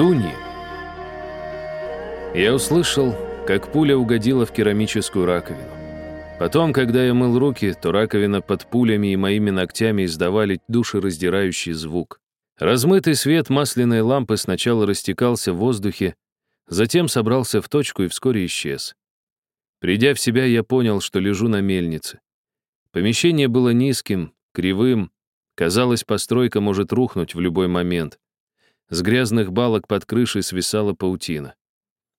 Дуни. Я услышал, как пуля угодила в керамическую раковину. Потом, когда я мыл руки, то раковина под пулями и моими ногтями издавали душераздирающий звук. Размытый свет масляной лампы сначала растекался в воздухе, затем собрался в точку и вскоре исчез. Придя в себя, я понял, что лежу на мельнице. Помещение было низким, кривым, казалось, постройка может рухнуть в любой момент. С грязных балок под крышей свисала паутина.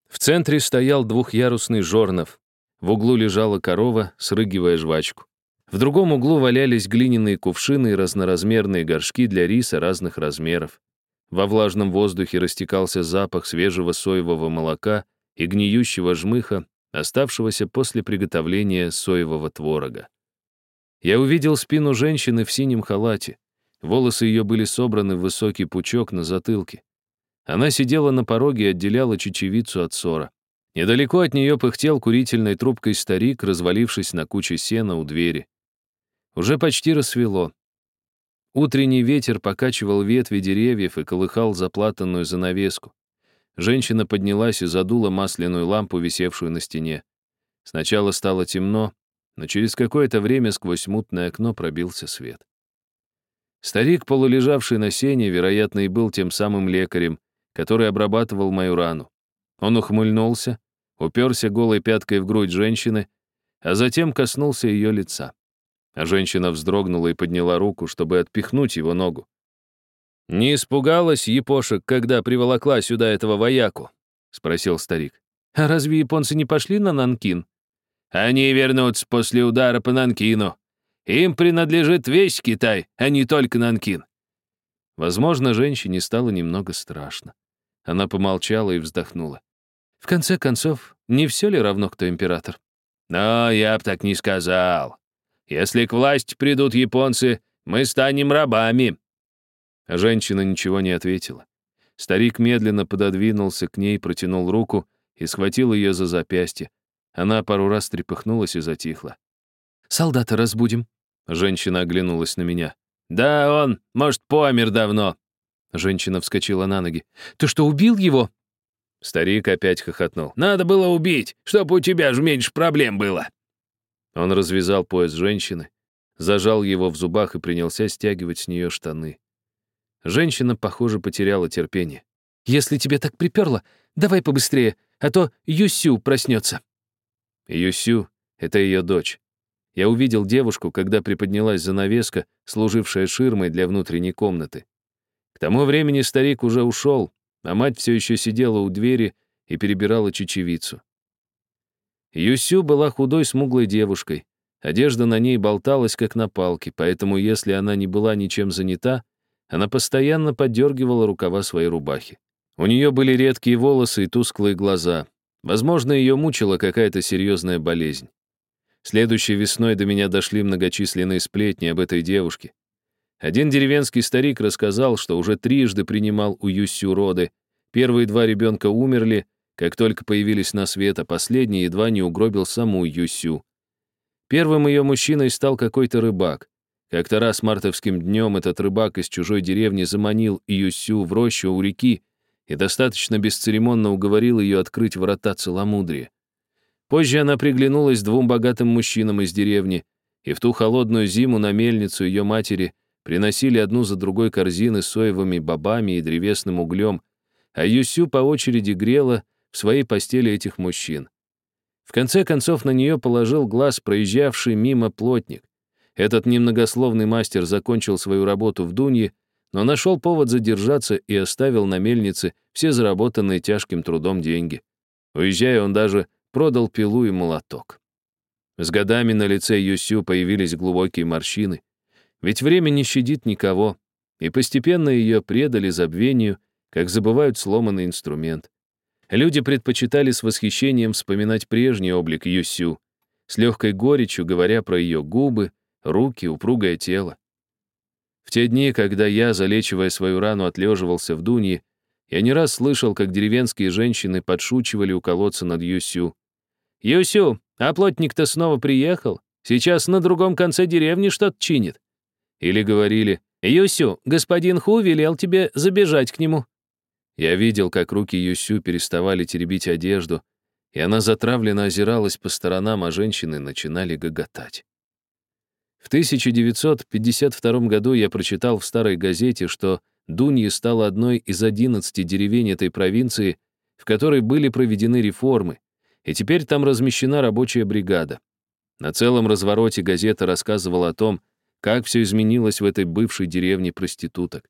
В центре стоял двухъярусный жорнов. В углу лежала корова, срыгивая жвачку. В другом углу валялись глиняные кувшины и разноразмерные горшки для риса разных размеров. Во влажном воздухе растекался запах свежего соевого молока и гниющего жмыха, оставшегося после приготовления соевого творога. Я увидел спину женщины в синем халате. Волосы ее были собраны в высокий пучок на затылке. Она сидела на пороге и отделяла чечевицу от сора. Недалеко от нее пыхтел курительной трубкой старик, развалившись на куче сена у двери. Уже почти рассвело. Утренний ветер покачивал ветви деревьев и колыхал заплатанную занавеску. Женщина поднялась и задула масляную лампу, висевшую на стене. Сначала стало темно, но через какое-то время сквозь мутное окно пробился свет. Старик, полулежавший на сене, вероятно, и был тем самым лекарем, который обрабатывал мою рану. Он ухмыльнулся, уперся голой пяткой в грудь женщины, а затем коснулся ее лица. А женщина вздрогнула и подняла руку, чтобы отпихнуть его ногу. «Не испугалась Япошек, когда приволокла сюда этого вояку?» — спросил старик. «А разве японцы не пошли на Нанкин?» «Они вернутся после удара по Нанкину», им принадлежит весь Китай, а не только Нанкин». Возможно, женщине стало немного страшно. Она помолчала и вздохнула. В конце концов, не все ли равно, кто император? Но я б так не сказал. Если к власти придут японцы, мы станем рабами. Женщина ничего не ответила. Старик медленно пододвинулся к ней, протянул руку и схватил ее за запястье. Она пару раз трепыхнулась и затихла. «Солдата разбудим». Женщина оглянулась на меня. «Да он, может, помер давно». Женщина вскочила на ноги. «Ты что, убил его?» Старик опять хохотнул. «Надо было убить, чтобы у тебя же меньше проблем было». Он развязал пояс женщины, зажал его в зубах и принялся стягивать с нее штаны. Женщина, похоже, потеряла терпение. «Если тебе так приперло, давай побыстрее, а то Юсю проснется». Юсю — это ее дочь. Я увидел девушку, когда приподнялась занавеска, служившая ширмой для внутренней комнаты. К тому времени старик уже ушел, а мать все еще сидела у двери и перебирала чечевицу. Юсю была худой, смуглой девушкой. Одежда на ней болталась, как на палке, поэтому, если она не была ничем занята, она постоянно поддергивала рукава своей рубахи. У нее были редкие волосы и тусклые глаза. Возможно, ее мучила какая-то серьезная болезнь. Следующей весной до меня дошли многочисленные сплетни об этой девушке. Один деревенский старик рассказал, что уже трижды принимал у Юсю роды. Первые два ребенка умерли, как только появились на свет, а последний едва не угробил саму Юсю. Первым ее мужчиной стал какой-то рыбак. Как-то раз мартовским днем этот рыбак из чужой деревни заманил Юсю в рощу у реки и достаточно бесцеремонно уговорил ее открыть врата целомудрия. Позже она приглянулась двум богатым мужчинам из деревни, и в ту холодную зиму на мельницу ее матери приносили одну за другой корзины с соевыми бобами и древесным углем, а Юсю по очереди грела в своей постели этих мужчин. В конце концов на нее положил глаз проезжавший мимо плотник. Этот немногословный мастер закончил свою работу в Дунье, но нашел повод задержаться и оставил на мельнице все заработанные тяжким трудом деньги. Уезжая, он даже продал пилу и молоток. С годами на лице Юсю появились глубокие морщины. Ведь время не щадит никого, и постепенно ее предали забвению, как забывают сломанный инструмент. Люди предпочитали с восхищением вспоминать прежний облик Юсю, с легкой горечью говоря про ее губы, руки, упругое тело. В те дни, когда я, залечивая свою рану, отлеживался в Дунье, я не раз слышал, как деревенские женщины подшучивали у колодца над Юсю. «Юсю, а плотник-то снова приехал. Сейчас на другом конце деревни что-то чинит». Или говорили, «Юсю, господин Ху велел тебе забежать к нему». Я видел, как руки Юсю переставали теребить одежду, и она затравленно озиралась по сторонам, а женщины начинали гоготать. В 1952 году я прочитал в старой газете, что Дуньи стала одной из 11 деревень этой провинции, в которой были проведены реформы, и теперь там размещена рабочая бригада. На целом развороте газета рассказывала о том, как все изменилось в этой бывшей деревне проституток.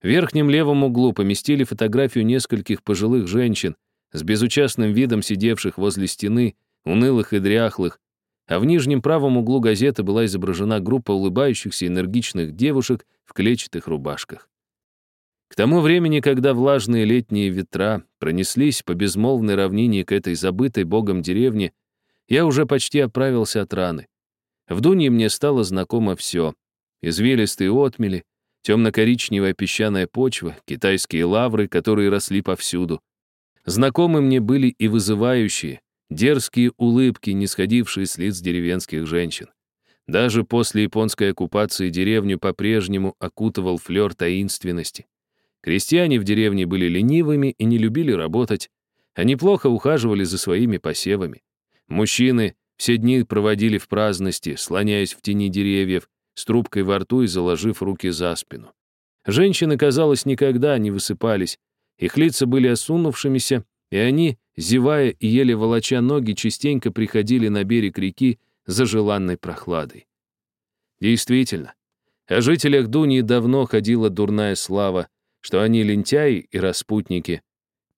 В верхнем левом углу поместили фотографию нескольких пожилых женщин с безучастным видом сидевших возле стены, унылых и дряхлых, а в нижнем правом углу газеты была изображена группа улыбающихся энергичных девушек в клетчатых рубашках. К тому времени, когда влажные летние ветра пронеслись по безмолвной равнине к этой забытой богом деревне, я уже почти оправился от раны. В Дунье мне стало знакомо все. Извилистые отмели, темно-коричневая песчаная почва, китайские лавры, которые росли повсюду. Знакомы мне были и вызывающие, дерзкие улыбки, не сходившие с лиц деревенских женщин. Даже после японской оккупации деревню по-прежнему окутывал флер таинственности. Крестьяне в деревне были ленивыми и не любили работать. Они плохо ухаживали за своими посевами. Мужчины все дни проводили в праздности, слоняясь в тени деревьев, с трубкой во рту и заложив руки за спину. Женщины, казалось, никогда не высыпались. Их лица были осунувшимися, и они, зевая и еле волоча ноги, частенько приходили на берег реки за желанной прохладой. Действительно, о жителях Дунии давно ходила дурная слава, что они лентяи и распутники.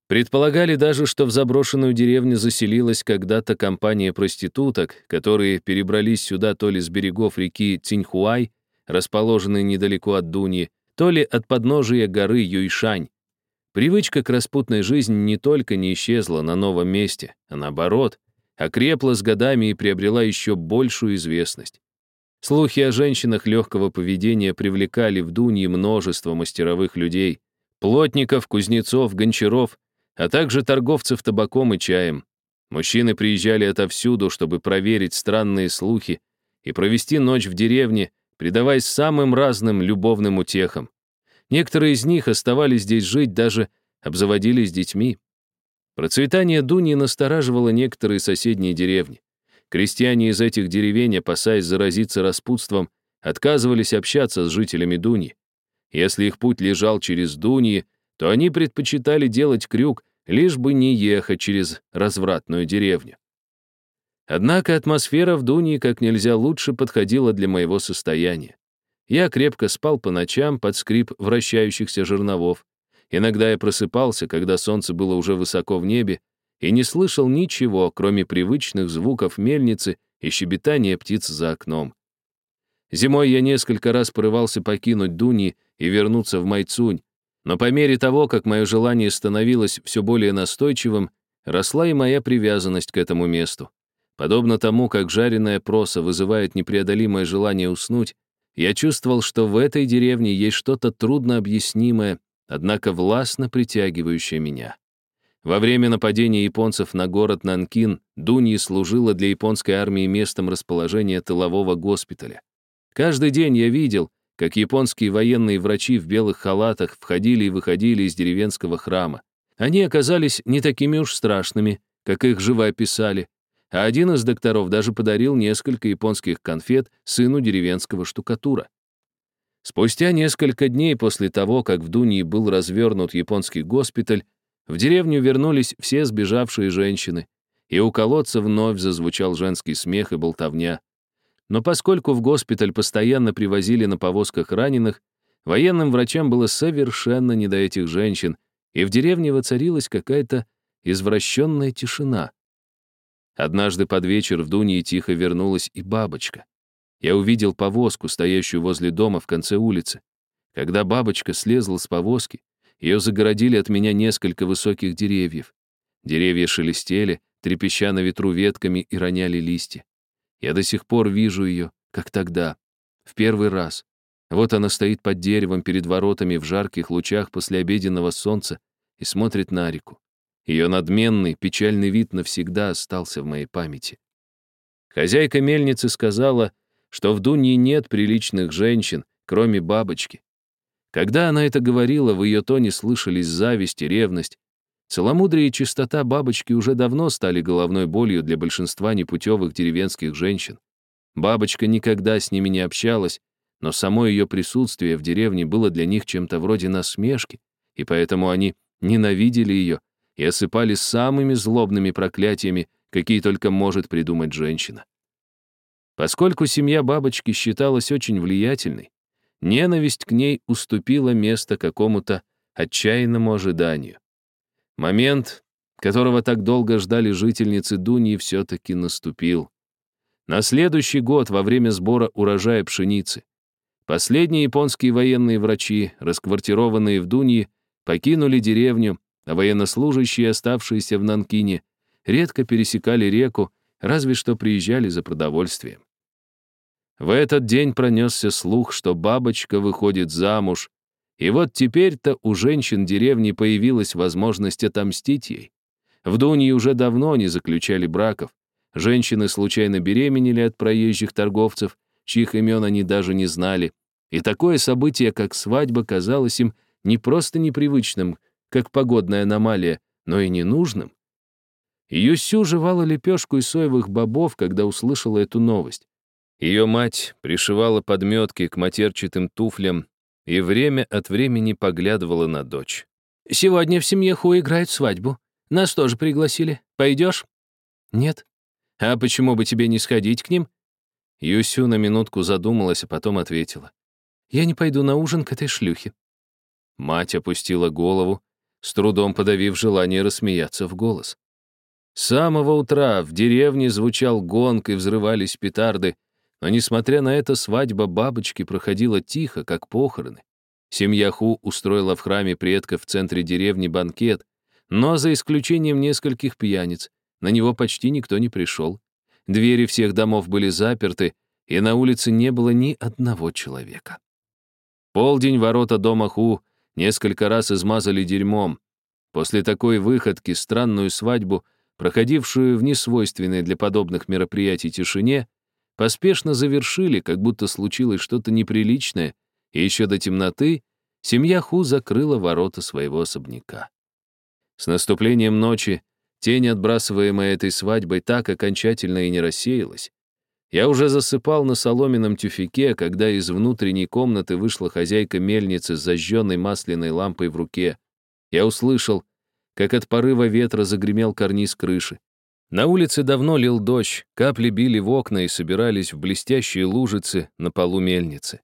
Предполагали даже, что в заброшенную деревню заселилась когда-то компания проституток, которые перебрались сюда то ли с берегов реки Циньхуай, расположенной недалеко от Дуньи, то ли от подножия горы Юйшань. Привычка к распутной жизни не только не исчезла на новом месте, а наоборот, окрепла с годами и приобрела еще большую известность. Слухи о женщинах легкого поведения привлекали в Дунье множество мастеровых людей, плотников, кузнецов, гончаров, а также торговцев табаком и чаем. Мужчины приезжали отовсюду, чтобы проверить странные слухи и провести ночь в деревне, предаваясь самым разным любовным утехам. Некоторые из них оставались здесь жить, даже обзаводились детьми. Процветание Дуни настораживало некоторые соседние деревни. Крестьяне из этих деревень, опасаясь заразиться распутством, отказывались общаться с жителями Дуни. Если их путь лежал через Дуньи, то они предпочитали делать крюк, лишь бы не ехать через развратную деревню. Однако атмосфера в Дуньи как нельзя лучше подходила для моего состояния. Я крепко спал по ночам под скрип вращающихся жерновов. Иногда я просыпался, когда солнце было уже высоко в небе, и не слышал ничего, кроме привычных звуков мельницы и щебетания птиц за окном. Зимой я несколько раз порывался покинуть Дуни и вернуться в Майцунь, но по мере того, как мое желание становилось все более настойчивым, росла и моя привязанность к этому месту. Подобно тому, как жареная проса вызывает непреодолимое желание уснуть, я чувствовал, что в этой деревне есть что-то труднообъяснимое, однако властно притягивающее меня. Во время нападения японцев на город Нанкин Дуньи служила для японской армии местом расположения тылового госпиталя. Каждый день я видел, как японские военные врачи в белых халатах входили и выходили из деревенского храма. Они оказались не такими уж страшными, как их живо описали, а один из докторов даже подарил несколько японских конфет сыну деревенского штукатура. Спустя несколько дней после того, как в Дунии был развернут японский госпиталь, в деревню вернулись все сбежавшие женщины, и у колодца вновь зазвучал женский смех и болтовня. Но поскольку в госпиталь постоянно привозили на повозках раненых, военным врачам было совершенно не до этих женщин, и в деревне воцарилась какая-то извращенная тишина. Однажды под вечер в Дуне тихо вернулась и бабочка. Я увидел повозку, стоящую возле дома в конце улицы. Когда бабочка слезла с повозки, ее загородили от меня несколько высоких деревьев. Деревья шелестели, трепеща на ветру ветками и роняли листья. Я до сих пор вижу ее, как тогда, в первый раз. Вот она стоит под деревом перед воротами в жарких лучах после обеденного солнца и смотрит на реку. Ее надменный, печальный вид навсегда остался в моей памяти. Хозяйка мельницы сказала, что в Дунье нет приличных женщин, кроме бабочки. Когда она это говорила, в ее тоне слышались зависть и ревность. Целомудрие и чистота бабочки уже давно стали головной болью для большинства непутевых деревенских женщин. Бабочка никогда с ними не общалась, но само ее присутствие в деревне было для них чем-то вроде насмешки, и поэтому они ненавидели ее и осыпали самыми злобными проклятиями, какие только может придумать женщина. Поскольку семья бабочки считалась очень влиятельной, ненависть к ней уступила место какому-то отчаянному ожиданию. Момент, которого так долго ждали жительницы Дуньи, все-таки наступил. На следующий год, во время сбора урожая пшеницы, последние японские военные врачи, расквартированные в Дунье, покинули деревню, а военнослужащие, оставшиеся в Нанкине, редко пересекали реку, разве что приезжали за продовольствием. В этот день пронесся слух, что бабочка выходит замуж, и вот теперь-то у женщин деревни появилась возможность отомстить ей. В Дунье уже давно не заключали браков. Женщины случайно беременели от проезжих торговцев, чьих имен они даже не знали. И такое событие, как свадьба, казалось им не просто непривычным, как погодная аномалия, но и ненужным. Юсю жевала лепешку из соевых бобов, когда услышала эту новость. Ее мать пришивала подметки к матерчатым туфлям и время от времени поглядывала на дочь. «Сегодня в семье Ху играют свадьбу. Нас тоже пригласили. Пойдешь?» «Нет». «А почему бы тебе не сходить к ним?» Юсю на минутку задумалась, а потом ответила. «Я не пойду на ужин к этой шлюхе». Мать опустила голову, с трудом подавив желание рассмеяться в голос. С самого утра в деревне звучал гонг и взрывались петарды, но, несмотря на это, свадьба бабочки проходила тихо, как похороны. Семья Ху устроила в храме предков в центре деревни банкет, но за исключением нескольких пьяниц, на него почти никто не пришел. Двери всех домов были заперты, и на улице не было ни одного человека. Полдень ворота дома Ху несколько раз измазали дерьмом. После такой выходки странную свадьбу, проходившую в несвойственной для подобных мероприятий тишине, поспешно завершили, как будто случилось что-то неприличное, и еще до темноты семья Ху закрыла ворота своего особняка. С наступлением ночи тень, отбрасываемая этой свадьбой, так окончательно и не рассеялась. Я уже засыпал на соломенном тюфике, когда из внутренней комнаты вышла хозяйка мельницы с зажженной масляной лампой в руке. Я услышал, как от порыва ветра загремел карниз крыши. На улице давно лил дождь, капли били в окна и собирались в блестящие лужицы на полу мельницы.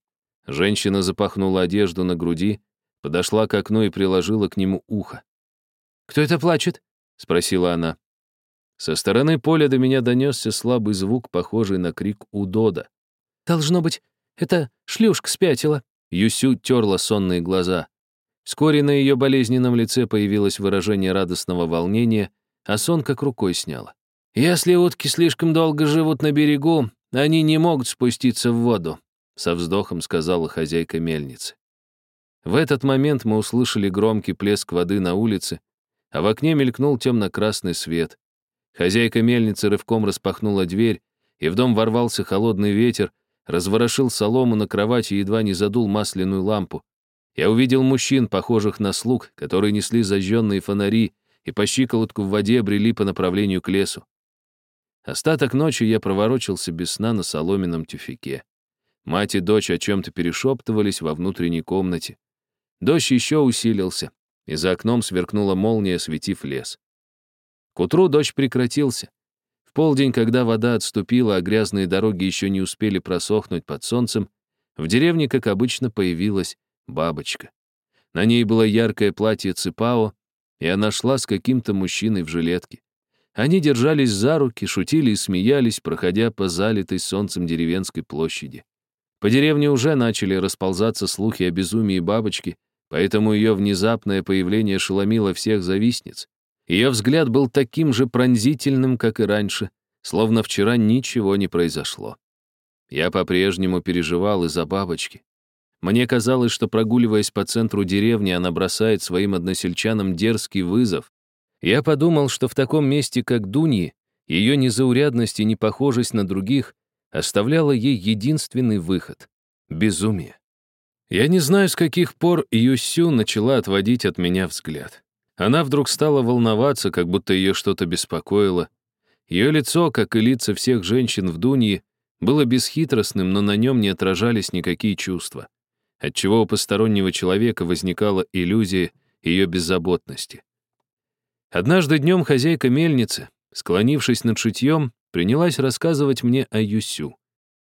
Женщина запахнула одежду на груди, подошла к окну и приложила к нему ухо. «Кто это плачет?» — спросила она. Со стороны поля до меня донесся слабый звук, похожий на крик удода. «Должно быть, это шлюшка спятила». Юсю терла сонные глаза. Вскоре на ее болезненном лице появилось выражение радостного волнения — а сон как рукой сняло. «Если утки слишком долго живут на берегу, они не могут спуститься в воду», со вздохом сказала хозяйка мельницы. В этот момент мы услышали громкий плеск воды на улице, а в окне мелькнул темно-красный свет. Хозяйка мельницы рывком распахнула дверь, и в дом ворвался холодный ветер, разворошил солому на кровати и едва не задул масляную лампу. Я увидел мужчин, похожих на слуг, которые несли зажженные фонари, и по щиколотку в воде брели по направлению к лесу. Остаток ночи я проворочился без сна на соломенном тюфике. Мать и дочь о чем-то перешептывались во внутренней комнате. Дождь еще усилился, и за окном сверкнула молния, осветив лес. К утру дождь прекратился. В полдень, когда вода отступила, а грязные дороги еще не успели просохнуть под солнцем, в деревне, как обычно, появилась бабочка. На ней было яркое платье ципао, и она шла с каким-то мужчиной в жилетке. Они держались за руки, шутили и смеялись, проходя по залитой солнцем деревенской площади. По деревне уже начали расползаться слухи о безумии бабочки, поэтому ее внезапное появление шеломило всех завистниц. Ее взгляд был таким же пронзительным, как и раньше, словно вчера ничего не произошло. Я по-прежнему переживал из-за бабочки. Мне казалось, что, прогуливаясь по центру деревни, она бросает своим односельчанам дерзкий вызов. Я подумал, что в таком месте, как Дуньи, ее незаурядность и непохожесть на других оставляла ей единственный выход — безумие. Я не знаю, с каких пор Юсю начала отводить от меня взгляд. Она вдруг стала волноваться, как будто ее что-то беспокоило. Ее лицо, как и лица всех женщин в Дунье, было бесхитростным, но на нем не отражались никакие чувства, отчего у постороннего человека возникала иллюзия ее беззаботности. Однажды днем хозяйка мельницы, склонившись над шитьем, принялась рассказывать мне о Юсю.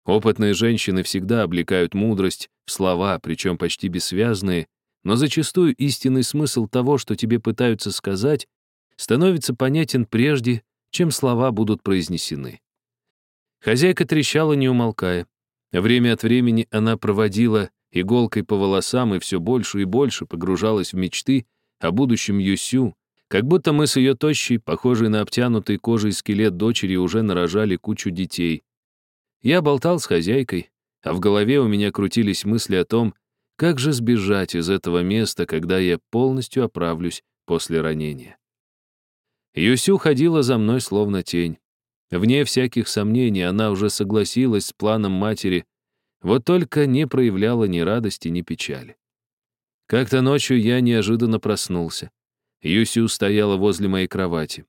Опытные женщины всегда облекают мудрость в слова, причем почти бессвязные, но зачастую истинный смысл того, что тебе пытаются сказать, становится понятен прежде, чем слова будут произнесены. Хозяйка трещала, не умолкая. Время от времени она проводила иголкой по волосам и все больше и больше погружалась в мечты о будущем Юсю, как будто мы с ее тощей, похожей на обтянутый кожей скелет дочери, уже нарожали кучу детей. Я болтал с хозяйкой, а в голове у меня крутились мысли о том, как же сбежать из этого места, когда я полностью оправлюсь после ранения. Юсю ходила за мной словно тень. Вне всяких сомнений она уже согласилась с планом матери, вот только не проявляла ни радости, ни печали. Как-то ночью я неожиданно проснулся. Юсю стояла возле моей кровати.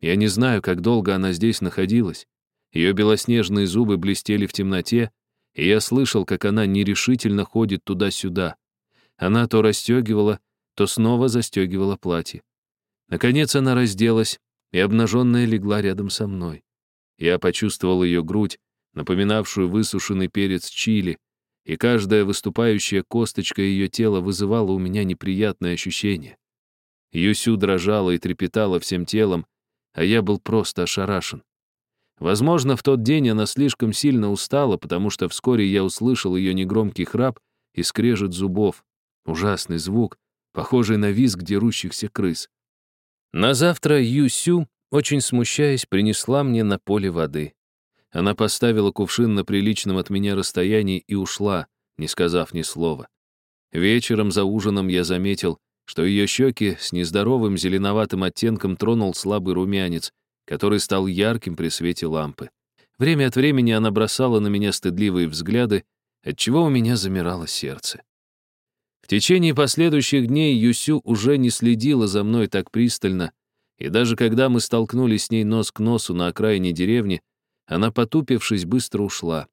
Я не знаю, как долго она здесь находилась. Ее белоснежные зубы блестели в темноте, и я слышал, как она нерешительно ходит туда-сюда. Она то расстегивала, то снова застегивала платье. Наконец она разделась, и обнаженная легла рядом со мной. Я почувствовал ее грудь, напоминавшую высушенный перец чили, и каждая выступающая косточка ее тела вызывала у меня неприятное ощущение. Юсю дрожала и трепетала всем телом, а я был просто ошарашен. Возможно, в тот день она слишком сильно устала, потому что вскоре я услышал ее негромкий храп и скрежет зубов. Ужасный звук, похожий на визг дерущихся крыс. На завтра Юсю, очень смущаясь, принесла мне на поле воды. Она поставила кувшин на приличном от меня расстоянии и ушла, не сказав ни слова. Вечером за ужином я заметил, что ее щеки с нездоровым зеленоватым оттенком тронул слабый румянец, который стал ярким при свете лампы. Время от времени она бросала на меня стыдливые взгляды, отчего у меня замирало сердце. В течение последующих дней Юсю уже не следила за мной так пристально, и даже когда мы столкнулись с ней нос к носу на окраине деревни, она, потупившись, быстро ушла.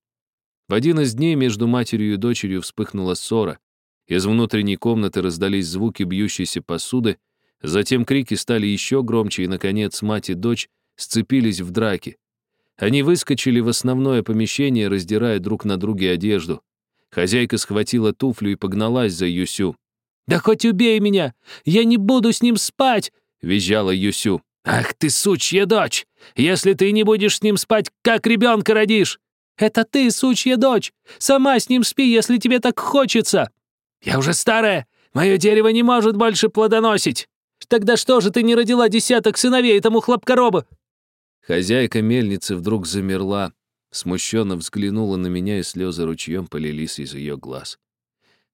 В один из дней между матерью и дочерью вспыхнула ссора. Из внутренней комнаты раздались звуки бьющейся посуды, затем крики стали еще громче, и, наконец, мать и дочь сцепились в драке. Они выскочили в основное помещение, раздирая друг на друге одежду. Хозяйка схватила туфлю и погналась за Юсю. «Да хоть убей меня! Я не буду с ним спать!» — визжала Юсю. «Ах ты, сучья дочь! Если ты не будешь с ним спать, как ребенка родишь? Это ты, сучья дочь! Сама с ним спи, если тебе так хочется! Я уже старая, мое дерево не может больше плодоносить! Тогда что же ты не родила десяток сыновей этому хлопкоробу? Хозяйка мельницы вдруг замерла, смущенно взглянула на меня, и слезы ручьем полились из ее глаз.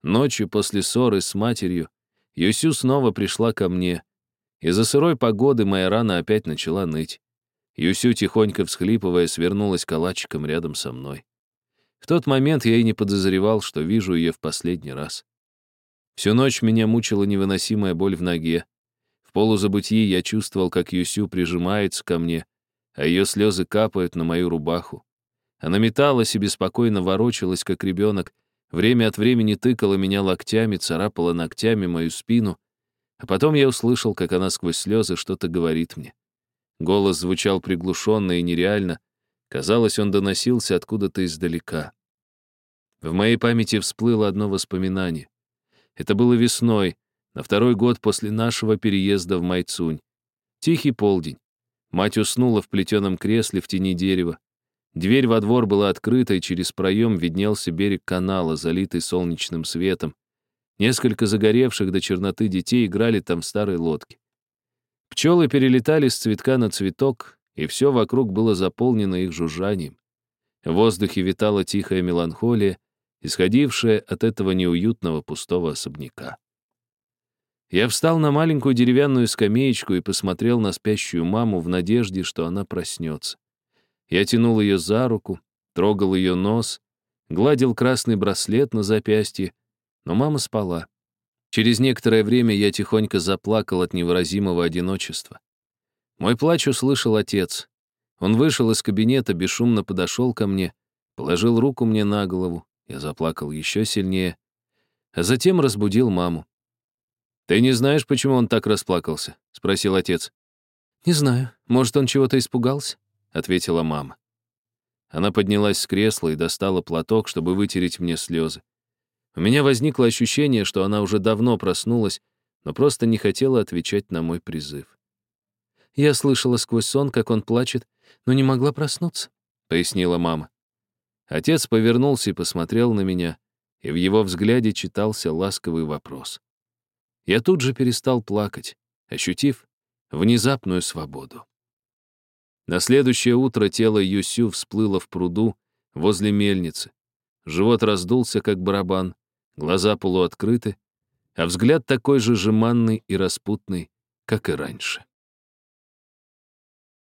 Ночью после ссоры с матерью Юсю снова пришла ко мне. Из-за сырой погоды моя рана опять начала ныть. Юсю, тихонько всхлипывая, свернулась калачиком рядом со мной. В тот момент я и не подозревал, что вижу ее в последний раз. Всю ночь меня мучила невыносимая боль в ноге. В полузабытии я чувствовал, как Юсю прижимается ко мне, а ее слезы капают на мою рубаху. Она металась и беспокойно ворочалась, как ребенок, время от времени тыкала меня локтями, царапала ногтями мою спину, а потом я услышал, как она сквозь слезы что-то говорит мне. Голос звучал приглушенно и нереально, казалось, он доносился откуда-то издалека. В моей памяти всплыло одно воспоминание. Это было весной, на второй год после нашего переезда в Майцунь. Тихий полдень. Мать уснула в плетеном кресле в тени дерева. Дверь во двор была открыта, и через проем виднелся берег канала, залитый солнечным светом. Несколько загоревших до черноты детей играли там в старой лодке. Пчелы перелетали с цветка на цветок, и все вокруг было заполнено их жужжанием. В воздухе витала тихая меланхолия, исходившая от этого неуютного пустого особняка. Я встал на маленькую деревянную скамеечку и посмотрел на спящую маму в надежде, что она проснется. Я тянул ее за руку, трогал ее нос, гладил красный браслет на запястье, но мама спала. Через некоторое время я тихонько заплакал от невыразимого одиночества. Мой плач услышал отец. Он вышел из кабинета, бесшумно подошел ко мне, положил руку мне на голову. Я заплакал еще сильнее, а затем разбудил маму. «Ты не знаешь, почему он так расплакался?» — спросил отец. «Не знаю. Может, он чего-то испугался?» — ответила мама. Она поднялась с кресла и достала платок, чтобы вытереть мне слезы. У меня возникло ощущение, что она уже давно проснулась, но просто не хотела отвечать на мой призыв. «Я слышала сквозь сон, как он плачет, но не могла проснуться», — пояснила мама. Отец повернулся и посмотрел на меня, и в его взгляде читался ласковый вопрос. Я тут же перестал плакать, ощутив внезапную свободу. На следующее утро тело Юсю всплыло в пруду возле мельницы. Живот раздулся, как барабан, глаза полуоткрыты, а взгляд такой же жеманный и распутный, как и раньше.